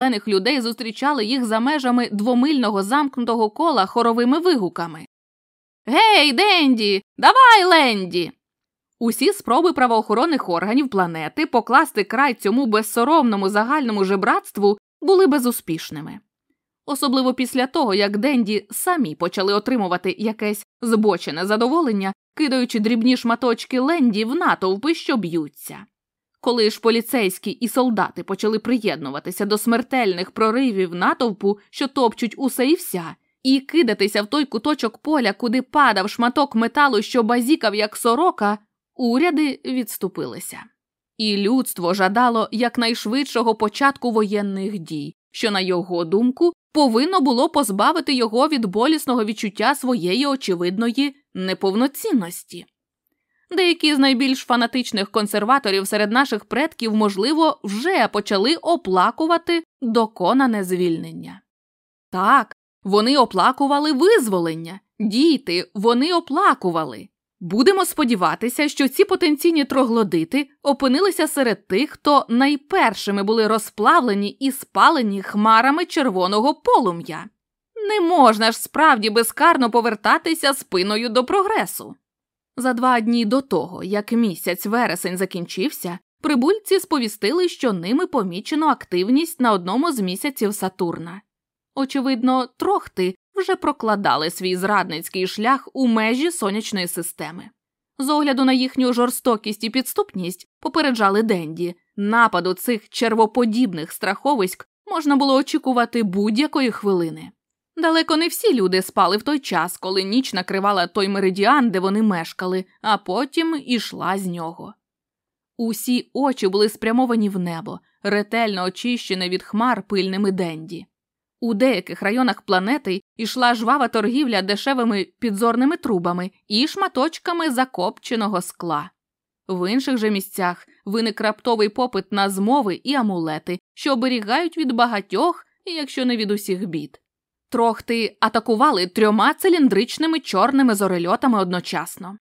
зелених людей зустрічали їх за межами двомильного замкнутого кола хоровими вигуками. Гей, Денді, давай, Ленді! Усі спроби правоохоронних органів планети покласти край цьому безсоромному загальному жебратству були безуспішними. Особливо після того, як Денді самі почали отримувати якесь збочене задоволення, кидаючи дрібні шматочки ленді в натовпи, що б'ються. Коли ж поліцейські і солдати почали приєднуватися до смертельних проривів натовпу, що топчуть усе і вся, і кидатися в той куточок поля, куди падав шматок металу, що базікав, як сорока, уряди відступилися. І людство жадало якнайшвидшого початку воєнних дій, що, на його думку, повинно було позбавити його від болісного відчуття своєї очевидної неповноцінності. Деякі з найбільш фанатичних консерваторів серед наших предків, можливо, вже почали оплакувати доконане звільнення. Так, вони оплакували визволення, діти, вони оплакували. Будемо сподіватися, що ці потенційні троглодити опинилися серед тих, хто найпершими були розплавлені і спалені хмарами червоного полум'я. Не можна ж справді безкарно повертатися спиною до прогресу. За два дні до того, як місяць вересень закінчився, прибульці сповістили, що ними помічено активність на одному з місяців Сатурна. Очевидно, трохти вже прокладали свій зрадницький шлях у межі сонячної системи. З огляду на їхню жорстокість і підступність попереджали Денді, нападу цих червоподібних страховиськ можна було очікувати будь-якої хвилини. Далеко не всі люди спали в той час, коли ніч накривала той меридіан, де вони мешкали, а потім ішла з нього. Усі очі були спрямовані в небо, ретельно очищене від хмар пильними денді. У деяких районах планети йшла жвава торгівля дешевими підзорними трубами і шматочками закопченого скла. В інших же місцях виник раптовий попит на змови і амулети, що оберігають від багатьох, якщо не від усіх бід. Трохти атакували трьома циліндричними чорними зорельотами одночасно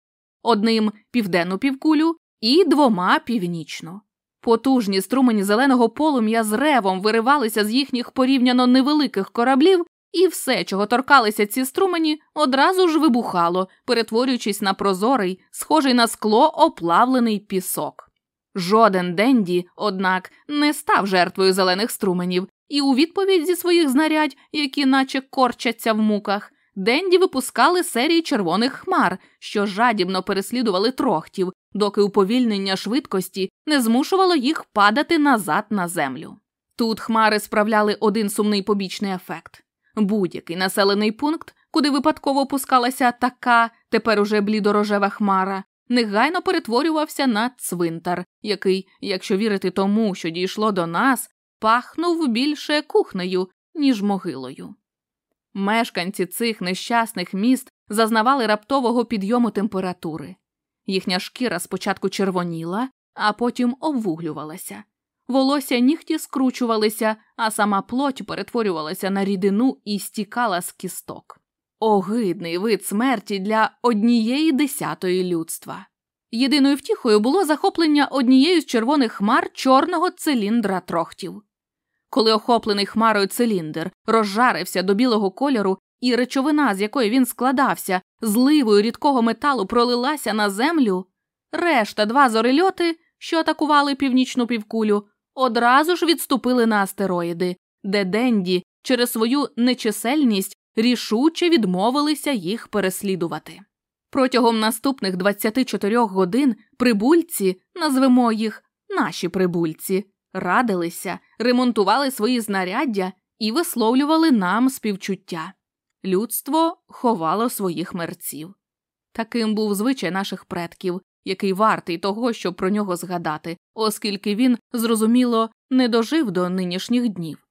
одним південну півкулю і двома північну. Потужні струмені зеленого полум'я з ревом виривалися з їхніх порівняно невеликих кораблів, і все, чого торкалися ці струмені, одразу ж вибухало, перетворюючись на прозорий, схожий на скло оплавлений пісок. Жоден Денді, однак, не став жертвою зелених струменів, і у відповідь зі своїх знарядь, які наче корчаться в муках, Денді випускали серії червоних хмар, що жадібно переслідували трохтів, доки уповільнення швидкості не змушувало їх падати назад на землю. Тут хмари справляли один сумний побічний ефект будь-який населений пункт, куди випадково опускалася така, тепер уже блідорожева хмара, негайно перетворювався на цвинтар, який, якщо вірити тому, що дійшло до нас, пахнув більше кухнею, ніж могилою. Мешканці цих нещасних міст зазнавали раптового підйому температури. Їхня шкіра спочатку червоніла, а потім обвуглювалася. Волосся нігті скручувалися, а сама плоть перетворювалася на рідину і стікала з кісток. Огидний вид смерті для однієї десятої людства. Єдиною втіхою було захоплення однією з червоних хмар чорного циліндра трохтів. Коли охоплений хмарою циліндр розжарився до білого кольору, і речовина, з якої він складався, зливою рідкого металу пролилася на землю, решта два зорельоти, що атакували північну півкулю, одразу ж відступили на астероїди, де Денді через свою нечисельність рішуче відмовилися їх переслідувати. Протягом наступних 24 годин прибульці, назвемо їх наші прибульці, радилися, ремонтували свої знаряддя і висловлювали нам співчуття. Людство ховало своїх мерців. Таким був звичай наших предків, який вартий того, щоб про нього згадати, оскільки він, зрозуміло, не дожив до нинішніх днів.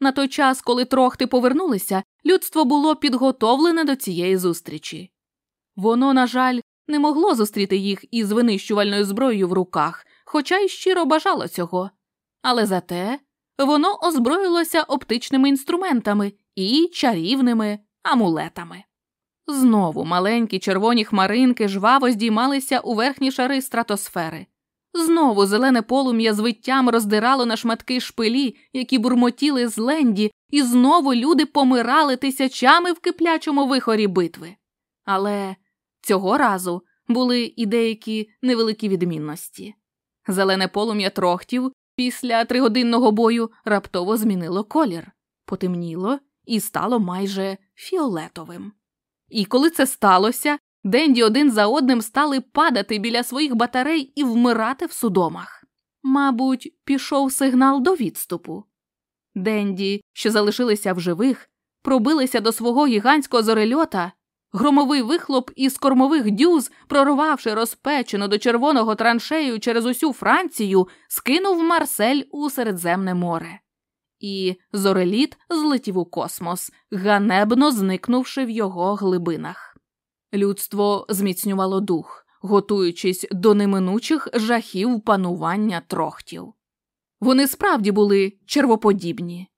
На той час, коли трохти повернулися, людство було підготовлене до цієї зустрічі. Воно, на жаль, не могло зустріти їх із винищувальною зброєю в руках, хоча й щиро бажало цього. Але зате воно озброїлося оптичними інструментами і чарівними амулетами. Знову маленькі червоні хмаринки жваво здіймалися у верхні шари стратосфери. Знову зелене полум'я з виттям роздирало на шматки шпилі, які бурмотіли з ленді, і знову люди помирали тисячами в киплячому вихорі битви. Але цього разу були і деякі невеликі відмінності. Зелене полум'я трохтів після тригодинного бою раптово змінило колір, потемніло і стало майже фіолетовим. І коли це сталося, Денді один за одним стали падати біля своїх батарей і вмирати в судомах. Мабуть, пішов сигнал до відступу. Денді, що залишилися в живих, пробилися до свого гігантського зорельота, громовий вихлоп із кормових дюз, прорвавши розпечену до червоного траншею через усю Францію, скинув Марсель у Середземне море. І зореліт злетів у космос, ганебно зникнувши в його глибинах. Людство зміцнювало дух, готуючись до неминучих жахів панування трохтів. Вони справді були червоподібні.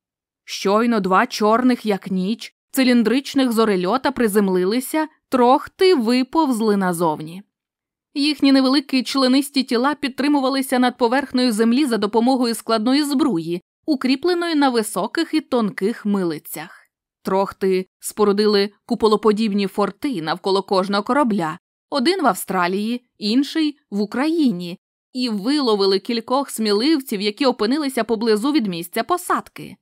Щойно два чорних, як ніч, циліндричних зорельота приземлилися, трохти виповзли назовні. Їхні невеликі членисті тіла підтримувалися над поверхнею землі за допомогою складної збруї, укріпленої на високих і тонких милицях. Трохти спорудили куполоподібні форти навколо кожного корабля, один в Австралії, інший в Україні, і виловили кількох сміливців, які опинилися поблизу від місця посадки,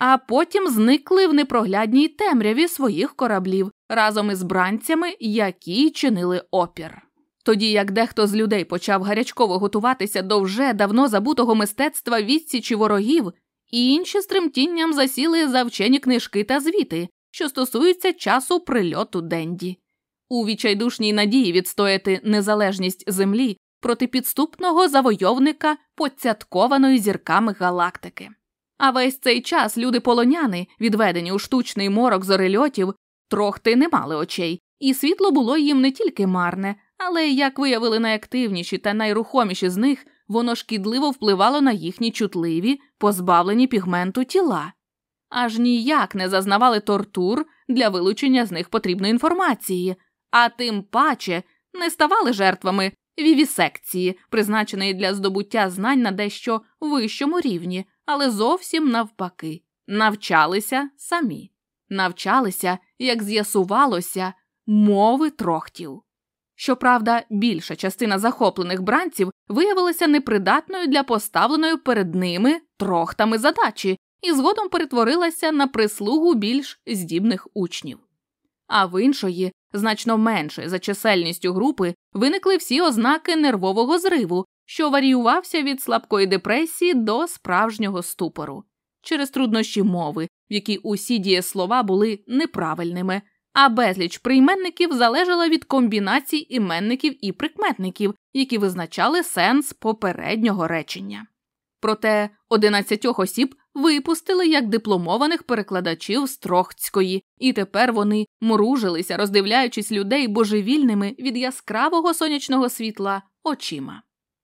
а потім зникли в непроглядній темряві своїх кораблів разом із бранцями, які чинили опір. Тоді як дехто з людей почав гарячково готуватися до вже давно забутого мистецтва відсічі ворогів, інші з тремтінням засіли за вчені книжки та звіти, що стосуються часу прильоту Денді, у відчайдушній надії відстояти незалежність Землі проти підступного завойовника поцяткованої зірками галактики. А весь цей час люди полоняни, відведені у штучний морок зорельотів, трохти не мали очей, і світло було їм не тільки марне, але, як виявили найактивніші та найрухоміші з них, воно шкідливо впливало на їхні чутливі, позбавлені пігменту тіла, аж ніяк не зазнавали тортур для вилучення з них потрібної інформації, а тим паче не ставали жертвами вівісекції, призначеної для здобуття знань на дещо вищому рівні, але зовсім навпаки, навчалися самі, навчалися, як з'ясувалося, мови трохтів. Щоправда, більша частина захоплених бранців виявилася непридатною для поставленої перед ними трохтами задачі і згодом перетворилася на прислугу більш здібних учнів. А в іншої, значно меншої за чисельністю групи, виникли всі ознаки нервового зриву, що варіювався від слабкої депресії до справжнього ступору, через труднощі мови, в якій усі дієслова були неправильними, а безліч прийменників залежала від комбінацій іменників і прикметників, які визначали сенс попереднього речення. Проте 11 осіб випустили як дипломованих перекладачів з Трохтської, і тепер вони мружилися, роздивляючись людей божевільними від яскравого сонячного світла очима.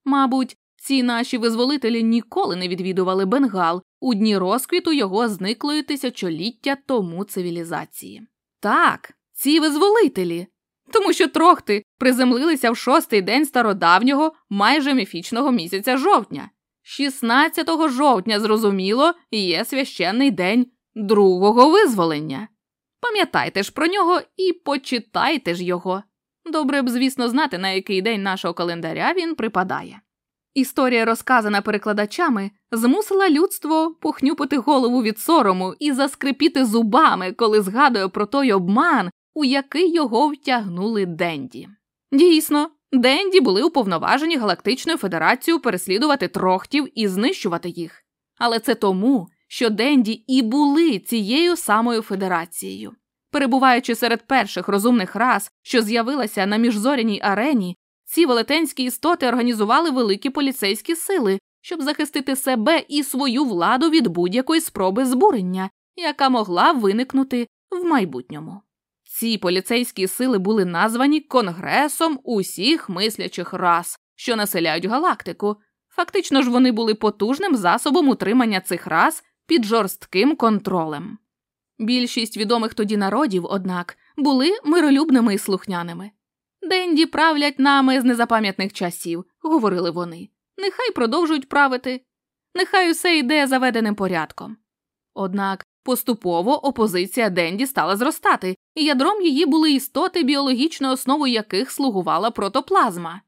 Мабуть, ці наші визволителі ніколи не відвідували Бенгал у дні розквіту його зниклої тисячоліття тому цивілізації. Так, ці визволителі. Тому що трохти приземлилися в шостий день стародавнього, майже міфічного місяця жовтня. 16 жовтня, зрозуміло, є священний день другого визволення. Пам'ятайте ж про нього і почитайте ж його. Добре б, звісно, знати, на який день нашого календаря він припадає. Історія, розказана перекладачами, змусила людство похнюпити голову від сорому і заскрипіти зубами, коли згадує про той обман, у який його втягнули Денді. Дійсно, Денді були уповноважені Галактичною Федерацією переслідувати трохтів і знищувати їх. Але це тому, що Денді і були цією самою федерацією. Перебуваючи серед перших розумних рас, що з'явилася на міжзоряній арені, ці велетенські істоти організували великі поліцейські сили, щоб захистити себе і свою владу від будь-якої спроби збурення, яка могла виникнути в майбутньому. Ці поліцейські сили були названі Конгресом усіх мислячих рас, що населяють галактику. Фактично ж вони були потужним засобом утримання цих рас під жорстким контролем. Більшість відомих тоді народів, однак, були миролюбними і слухняними. Денді правлять нами з незапам'ятних часів, говорили вони. нехай продовжують правити, нехай усе йде заведеним порядком. Однак поступово опозиція Денді стала зростати, і ядром її були істоти, біологічною основою яких слугувала протоплазма.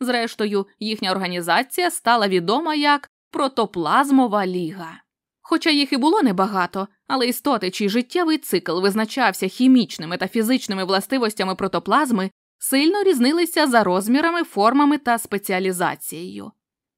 Зрештою, їхня організація стала відома як Протоплазмова ліга. Хоча їх і було небагато, але істоти, чий життєвий цикл визначався хімічними та фізичними властивостями протоплазми, сильно різнилися за розмірами, формами та спеціалізацією.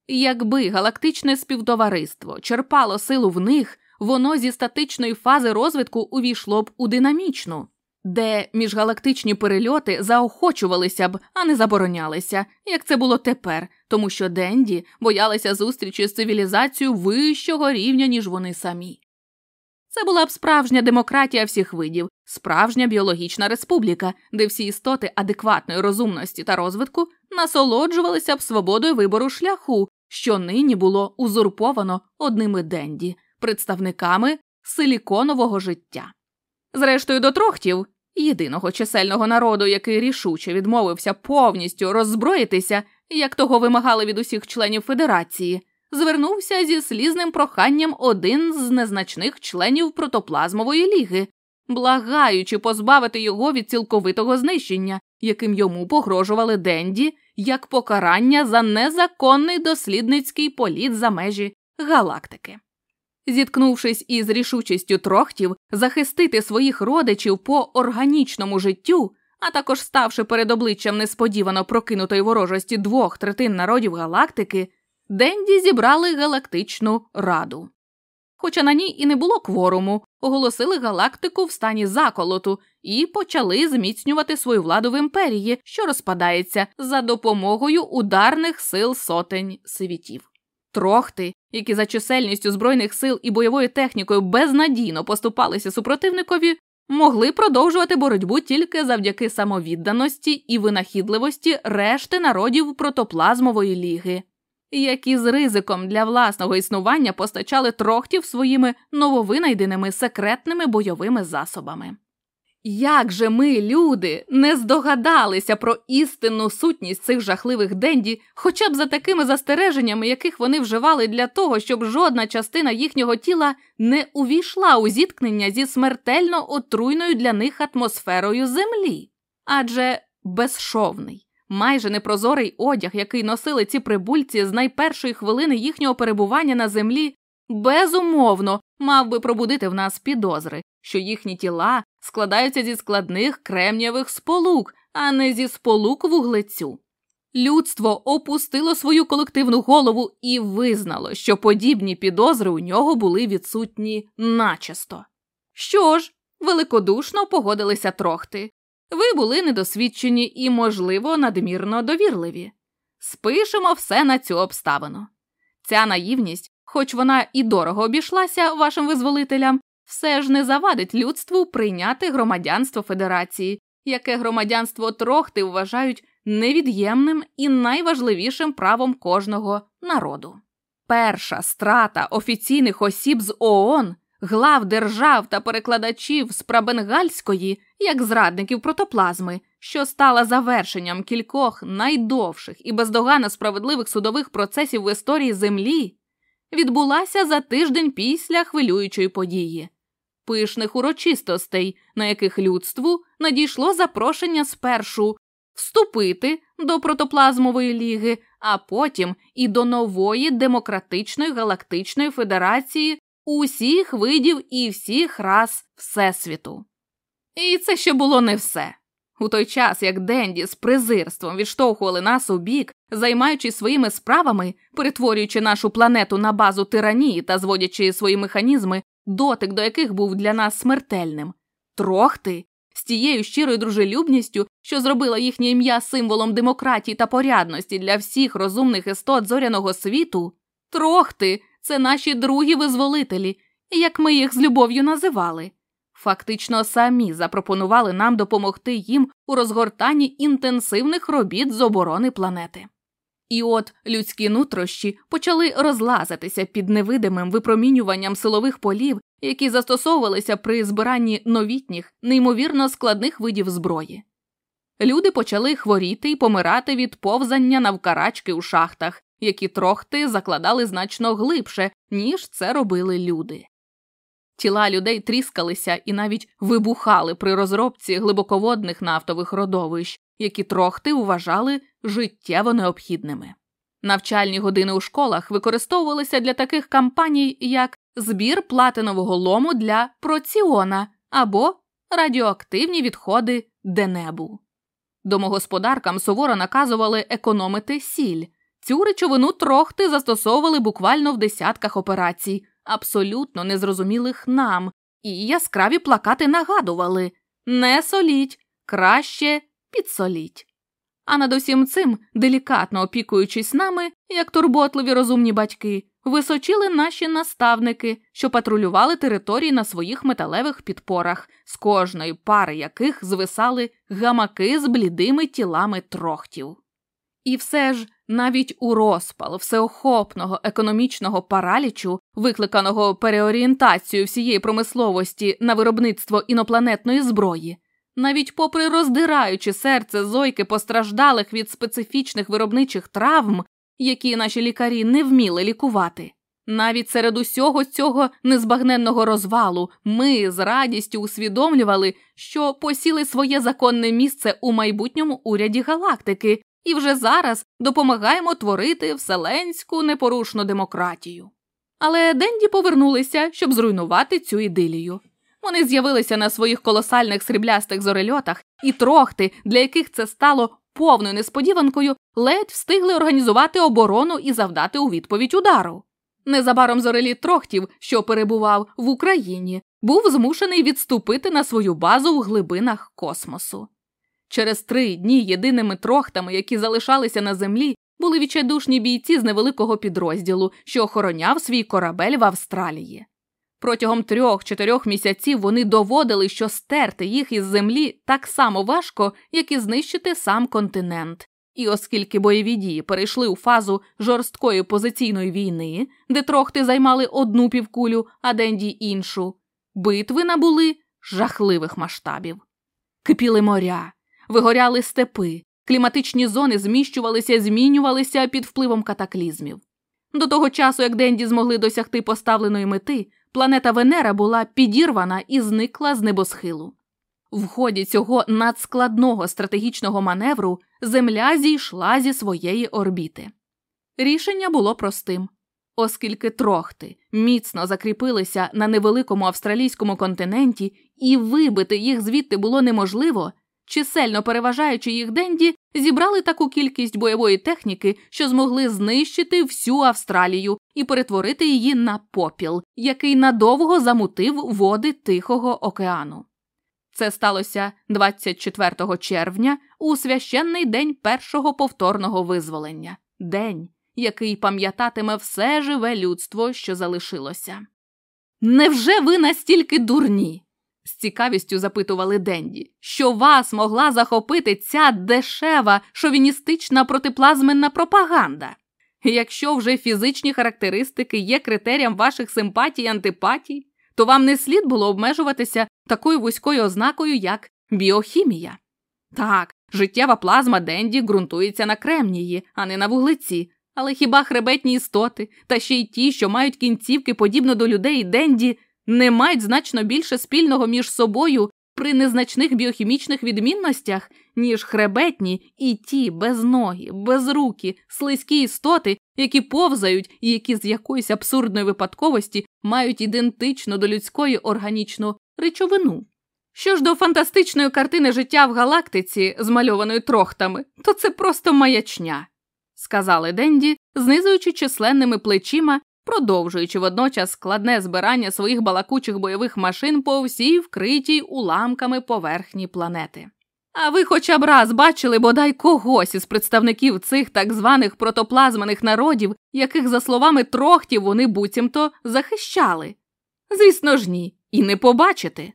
Якби галактичне співтовариство черпало силу в них, воно зі статичної фази розвитку увійшло б у динамічну, де міжгалактичні перельоти заохочувалися б, а не заборонялися, як це було тепер, тому що Денді боялися зустрічі з цивілізацією вищого рівня, ніж вони самі. Це була б справжня демократія всіх видів, справжня біологічна республіка, де всі істоти адекватної розумності та розвитку насолоджувалися б свободою вибору шляху, що нині було узурповано одними Денді, представниками силіконового життя. Зрештою, до трохтів, єдиного чисельного народу, який рішуче відмовився повністю роззброїтися, як того вимагали від усіх членів Федерації, звернувся зі слізним проханням один з незначних членів протоплазмової ліги, благаючи позбавити його від цілковитого знищення, яким йому погрожували Денді як покарання за незаконний дослідницький політ за межі галактики. Зіткнувшись із рішучістю трохтів захистити своїх родичів по органічному життю, а також ставши перед обличчям несподівано прокинутої ворожості двох третин народів галактики, Денді зібрали галактичну раду. Хоча на ній і не було кворуму, оголосили галактику в стані заколоту і почали зміцнювати свою владу в імперії, що розпадається за допомогою ударних сил сотень світів. Трохти, які за чисельністю збройних сил і бойовою технікою безнадійно поступалися супротивникові, могли продовжувати боротьбу тільки завдяки самовідданості і винахідливості решти народів протоплазмової ліги, які з ризиком для власного існування постачали трохтів своїми нововинайденими секретними бойовими засобами. Як же ми, люди, не здогадалися про істинну сутність цих жахливих денді, хоча б за такими застереженнями, яких вони вживали для того, щоб жодна частина їхнього тіла не увійшла у зіткнення зі смертельно отруйною для них атмосферою землі? Адже безшовний, майже непрозорий одяг, який носили ці прибульці з найпершої хвилини їхнього перебування на землі, безумовно мав би пробудити в нас підозри, що їхні тіла складаються зі складних кремнієвих сполук, а не зі сполук вуглецю. Людство опустило свою колективну голову і визнало, що подібні підозри у нього були відсутні начисто. Що ж, великодушно погодилися трохти. Ви були недосвідчені і, можливо, надмірно довірливі. Спишемо все на цю обставину. Ця наївність, хоч вона і дорого обійшлася вашим визволителям, все ж не завадить людству прийняти громадянство Федерації, яке громадянство трохти вважають невід'ємним і найважливішим правом кожного народу. Перша страта офіційних осіб з ООН, глав держав та перекладачів з прабенгальської, як зрадників протоплазми, що стала завершенням кількох найдовших і бездоганно справедливих судових процесів в історії Землі, відбулася за тиждень після хвилюючої події. Пишних урочистостей, на яких людству надійшло запрошення спершу вступити до протоплазмової ліги, а потім і до нової демократичної галактичної федерації усіх видів і всіх рас Всесвіту. І це ще було не все. У той час, як Денді з презирством відштовхували нас у бік, займаючись своїми справами, перетворюючи нашу планету на базу тиранії та зводячи свої механізми дотик до яких був для нас смертельним, трохти з тією щирою дружелюбністю, що зробила їхнє ім'я символом демократії та порядності для всіх розумних істот зоряного світу, трохти це наші другі визволителі, як ми їх з любов'ю називали. Фактично самі запропонували нам допомогти їм у розгортанні інтенсивних робіт з оборони планети. І от людські нутрощі почали розлазитися під невидимим випромінюванням силових полів, які застосовувалися при збиранні новітніх, неймовірно складних видів зброї. Люди почали хворіти і помирати від повзання навкарачки у шахтах, які трохти закладали значно глибше, ніж це робили люди. Тіла людей тріскалися і навіть вибухали при розробці глибоководних нафтових родовищ, які трохти вважали життєво необхідними. Навчальні години у школах використовувалися для таких кампаній, як збір платинового лому для проціона або радіоактивні відходи денебу. Домогосподаркам суворо наказували економити сіль. Цю речовину трохти застосовували буквально в десятках операцій, абсолютно незрозумілих нам, і яскраві плакати нагадували не соліть, краще підсоліть. А над усім цим, делікатно опікуючись нами, як турботливі розумні батьки, височили наші наставники, що патрулювали території на своїх металевих підпорах, з кожної пари яких звисали гамаки з блідими тілами трохтів. І все ж навіть у розпал всеохопного економічного паралічу, викликаного переорієнтацією всієї промисловості на виробництво інопланетної зброї, навіть попри роздираючи серце зойки постраждалих від специфічних виробничих травм, які наші лікарі не вміли лікувати. Навіть серед усього цього незбагненного розвалу ми з радістю усвідомлювали, що посіли своє законне місце у майбутньому уряді галактики і вже зараз допомагаємо творити вселенську непорушну демократію. Але Денді повернулися, щоб зруйнувати цю ідилію. Вони з'явилися на своїх колосальних сріблястих зорельотах, і трохти, для яких це стало повною несподіванкою, ледь встигли організувати оборону і завдати у відповідь удару. Незабаром зореліт трохтів, що перебував в Україні, був змушений відступити на свою базу в глибинах космосу. Через три дні єдиними трохтами, які залишалися на землі, були відчайдушні бійці з невеликого підрозділу, що охороняв свій корабель в Австралії. Протягом трьох-чотирьох місяців вони доводили, що стерти їх із землі так само важко, як і знищити сам континент. І оскільки бойові дії перейшли у фазу жорсткої позиційної війни, де трохти займали одну півкулю, а денді іншу, битви набули жахливих масштабів. Кипіли моря, вигоряли степи, кліматичні зони зміщувалися змінювалися під впливом катаклізмів. До того часу, як Денді змогли досягти поставленої мети, планета Венера була підірвана і зникла з небосхилу. В ході цього надскладного стратегічного маневру Земля зійшла зі своєї орбіти. Рішення було простим. Оскільки трохти міцно закріпилися на невеликому австралійському континенті, і вибити їх звідти було неможливо, чисельно переважаючи їх денді, зібрали таку кількість бойової техніки, що змогли знищити всю Австралію і перетворити її на попіл, який надовго замутив води Тихого океану. Це сталося 24 червня у священний день першого повторного визволення, день, який пам'ятатиме все живе людство, що залишилося. Невже ви настільки дурні? З цікавістю запитували Денді, що вас могла захопити ця дешева шовіністична протиплазменна пропаганда? Якщо вже фізичні характеристики є критерієм ваших симпатій і антипатій, то вам не слід було обмежуватися такою вузькою ознакою, як біохімія. Так, життєва плазма Денді ґрунтується на кремнії, а не на вуглеці. Але хіба хребетні істоти, та ще й ті, що мають кінцівки подібно до людей Денді, не мають значно більше спільного між собою при незначних біохімічних відмінностях, ніж хребетні і ті безногі, безрукі, слизькі істоти, які повзають і які з якоїсь абсурдної випадковості мають ідентичну до людської органічну речовину. Що ж до фантастичної картини життя в галактиці, змальованої трохтами, то це просто маячня, сказали Денді, знизуючи численними плечима продовжуючи водночас складне збирання своїх балакучих бойових машин по всій вкритій уламками поверхні планети. А ви хоча б раз бачили бодай когось із представників цих так званих протоплазмених народів, яких, за словами трохтів, вони буцімто захищали? Звісно ж, ні, і не побачити.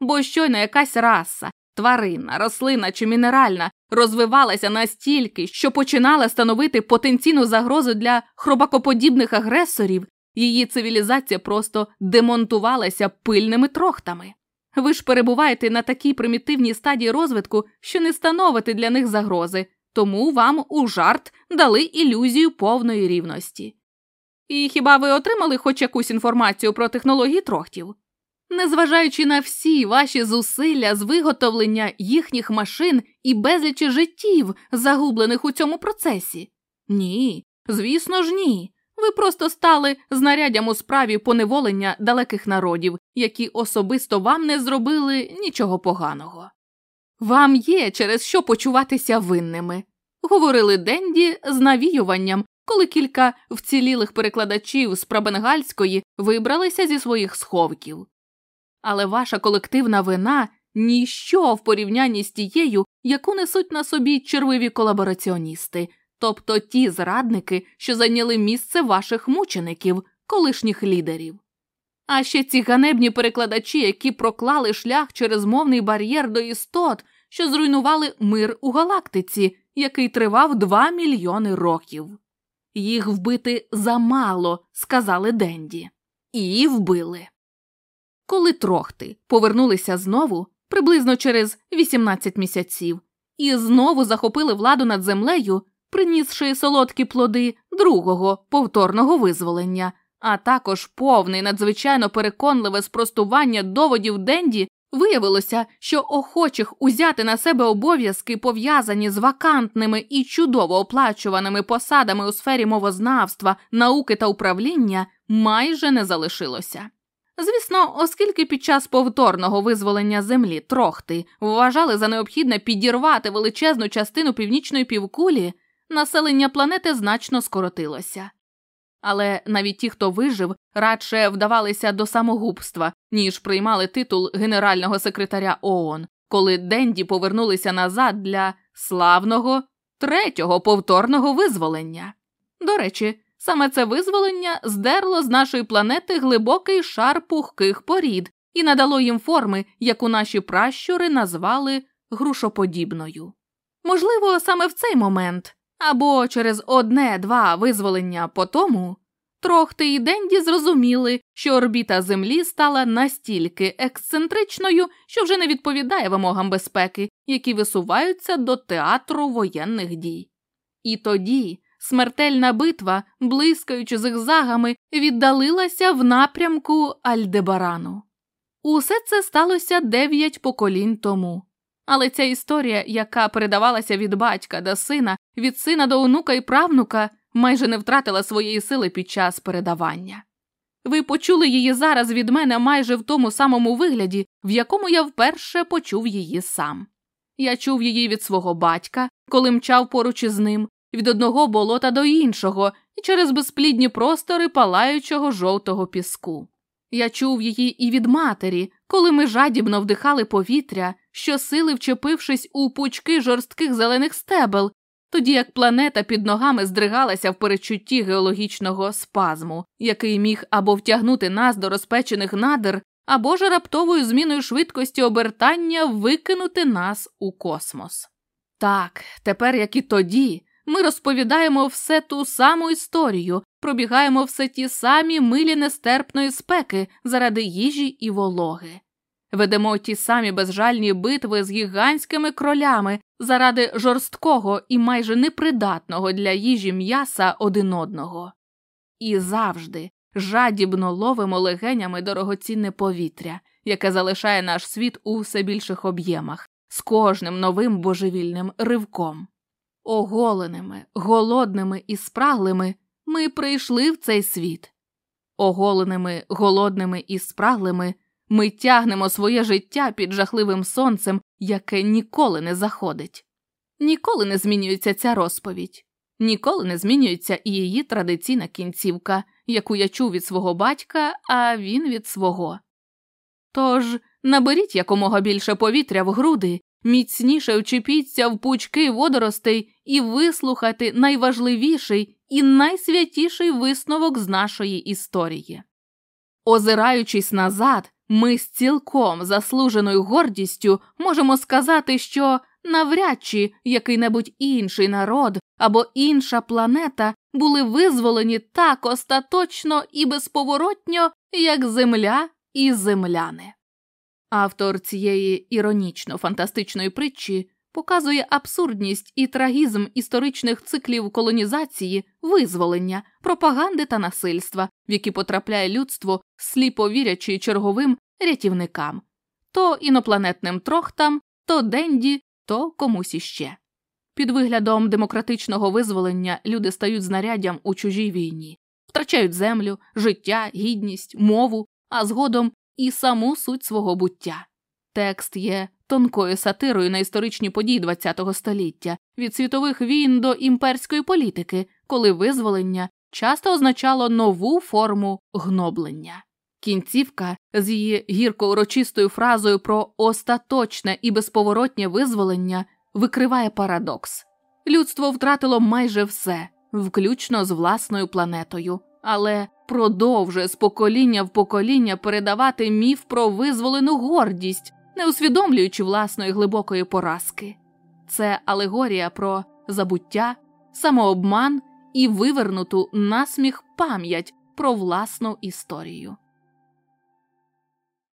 Бо щойно якась раса, тварина, рослина чи мінеральна розвивалася настільки, що починала становити потенційну загрозу для хробакоподібних агресорів, її цивілізація просто демонтувалася пильними трохтами. Ви ж перебуваєте на такій примітивній стадії розвитку, що не становите для них загрози, тому вам у жарт дали ілюзію повної рівності. І хіба ви отримали хоч якусь інформацію про технології трохтів? Незважаючи на всі ваші зусилля з виготовлення їхніх машин і безлічі життів, загублених у цьому процесі? Ні, звісно ж, ні. Ви просто стали знаряддям у справі поневолення далеких народів, які особисто вам не зробили нічого поганого. Вам є через що почуватися винними, говорили Денді з навіюванням, коли кілька вцілілих перекладачів з Прабенгальської вибралися зі своїх сховків. Але ваша колективна вина ніщо в порівнянні з тією, яку несуть на собі червиві колабораціоністи, тобто ті зрадники, що зайняли місце ваших мучеників, колишніх лідерів. А ще ці ганебні перекладачі, які проклали шлях через мовний бар'єр до істот, що зруйнували мир у галактиці, який тривав два мільйони років. Їх вбити замало, сказали Денді, і вбили. Коли трохти повернулися знову, приблизно через 18 місяців, і знову захопили владу над землею, принісши солодкі плоди другого повторного визволення, а також повне надзвичайно переконливе спростування доводів Денді, виявилося, що охочих узяти на себе обов'язки, пов'язані з вакантними і чудово оплачуваними посадами у сфері мовознавства, науки та управління, майже не залишилося. Звісно, оскільки під час повторного визволення землі трохти вважали за необхідне підірвати величезну частину північної півкулі, населення планети значно скоротилося. Але навіть ті, хто вижив, радше вдавалися до самогубства, ніж приймали титул генерального секретаря ООН, коли Денді повернулися назад для славного третього повторного визволення. До речі, саме це визволення здерло з нашої планети глибокий шар пухких порід і надало їм форми, яку наші пращури назвали грушоподібною. Можливо, саме в цей момент або через одне-два визволення по тому, Трохти і Денді зрозуміли, що орбіта Землі стала настільки ексцентричною, що вже не відповідає вимогам безпеки, які висуваються до театру воєнних дій. І тоді смертельна битва, блискаючи зигзагами, віддалилася в напрямку Альдебарану. Усе це сталося дев'ять поколінь тому. Але ця історія, яка передавалася від батька до сина, від сина до онука і правнука, майже не втратила своєї сили під час передавання. Ви почули її зараз від мене майже в тому самому вигляді, в якому я вперше почув її сам. Я чув її від свого батька, коли мчав поруч із ним, від одного болота до іншого і через безплідні простори палаючого жовтого піску. Я чув її і від матері, коли ми жадібно вдихали повітря, що сили вчепившись у пучки жорстких зелених стебел, тоді як планета під ногами здригалася в перечутті геологічного спазму, який міг або втягнути нас до розпечених надр, або ж раптовою зміною швидкості обертання викинути нас у космос. Так, тепер, як і тоді, ми розповідаємо все ту саму історію, пробігаємо все ті самі милі нестерпної спеки заради їжі і вологи. Ведемо ті самі безжальні битви з гігантськими кролями заради жорсткого і майже непридатного для їжі м'яса один одного. І завжди жадібно ловимо легенями дорогоцінне повітря, яке залишає наш світ у все більших об'ємах, з кожним новим божевільним ривком. Оголеними, голодними і спраглими ми прийшли в цей світ. Оголеними, голодними і спраглими ми тягнемо своє життя під жахливим сонцем, яке ніколи не заходить. Ніколи не змінюється ця розповідь, ніколи не змінюється і її традиційна кінцівка, яку я чув від свого батька, а він від свого. Тож наберіть якомога більше повітря в груди, міцніше вчепіться в пучки водоростей і вислухати найважливіший і найсвятіший висновок з нашої історії. Озираючись назад, ми з цілком заслуженою гордістю можемо сказати, що навряд чи який-небудь інший народ або інша планета були визволені так остаточно і безповоротньо, як Земля і земляни. Автор цієї іронічно фантастичної притчі показує абсурдність і трагізм історичних циклів колонізації, визволення, пропаганди та насильства, в які потрапляє людство, сліпо вірячи черговим рятівникам то інопланетним трохтам, то денді, то комусь іще. Під виглядом демократичного визволення люди стають знаряддям у чужій війні, втрачають землю, життя, гідність, мову, а згодом і саму суть свого буття. Текст є тонкою сатирою на історичні події ХХ століття від світових війн до імперської політики, коли визволення часто означало нову форму гноблення. Кінцівка з її гірко урочистою фразою про остаточне і безповоротнє визволення викриває парадокс. Людство втратило майже все, включно з власною планетою, але продовжує з покоління в покоління передавати міф про визволену гордість, не усвідомлюючи власної глибокої поразки. Це алегорія про забуття, самообман і вивернуту насміх пам'ять про власну історію.